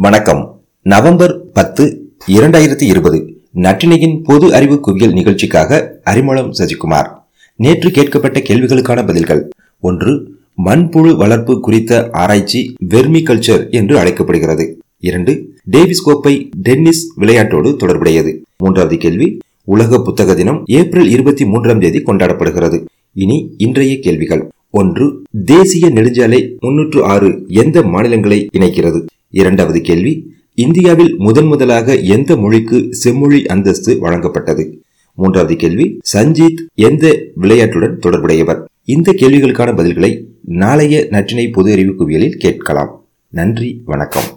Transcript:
வணக்கம். நவம்பர் பத்து இரண்டாயிரத்தி இருபது. நற்றினையின் பொது அறிவு குவியல் நிகழ்ச்சிக்காக அறிமுகம் சசிகுமார். நேற்று கேட்கப்பட்ட கேள்விகளுக்கான பதில்கள். ஒன்று மண்புழு வளர்ப்பு குறித்த ஆராய்ச்சி வெர்மி கல்ச்சர் என்று அழைக்கப்படுகிறது. இரண்டு டேவிஸ் கோப்பை டென்னிஸ் விளையாட்டோடு தொடர்புடையது. மூன்றாவது கேள்வி உலக புத்தக தினம் ஏப்ரல் இருபத்தி மூன்றாம் தேதி கொண்டாடப்படுகிறது. இனி இன்றைய கேள்விகள். ஒன்று தேசிய நெடுஞ்சாலை முன்னூற்று ஆறு எந்த மாநிலங்களை இணைக்கிறது? இரண்டாவது கேள்வி இந்தியாவில் முதன் முதலாக எந்த மொழிக்கு செம்மொழி அந்தஸ்து வழங்கப்பட்டது? மூன்றாவது கேள்வி சஞ்சீத் எந்த விளையாட்டுடன் தொடர்புடையவர்? இந்த கேள்விகளுக்கான பதில்களை நாளைய நற்றினை பொது அறிவு குவியலில் கேட்கலாம். நன்றி வணக்கம்.